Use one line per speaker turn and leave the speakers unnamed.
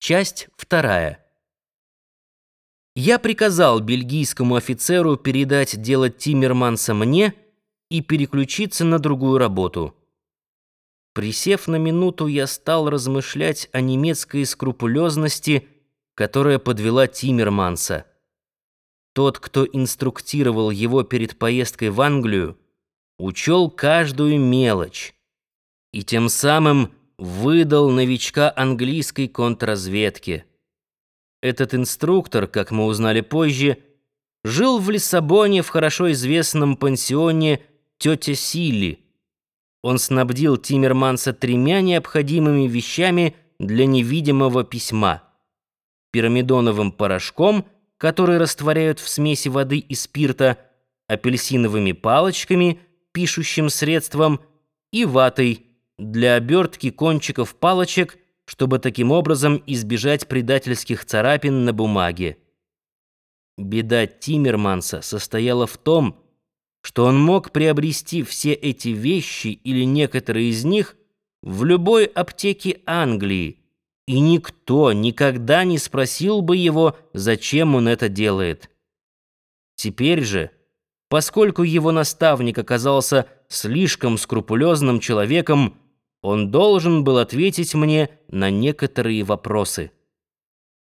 Часть вторая. Я приказал бельгийскому офицеру передать дело Тиммерманса мне и переключиться на другую работу. Присев на минуту, я стал размышлять о немецкой скрупулезности, которая подвела Тиммерманса. Тот, кто инструктировал его перед поездкой в Англию, учел каждую мелочь и тем самым выдал новичка английской контрразведки. Этот инструктор, как мы узнали позже, жил в Лиссабоне в хорошо известном пансионе «Тетя Силли». Он снабдил Тиммерманса тремя необходимыми вещами для невидимого письма. Пирамидоновым порошком, который растворяют в смеси воды и спирта, апельсиновыми палочками, пишущим средством и ватой – для обертки кончиков палочек, чтобы таким образом избежать предательских царапин на бумаге. Беда Тиммерманса состояла в том, что он мог приобрести все эти вещи или некоторые из них в любой аптеке Англии, и никто никогда не спросил бы его, зачем он это делает. Теперь же, поскольку его наставник оказался слишком скрупулезным человеком, он должен был ответить мне на некоторые вопросы.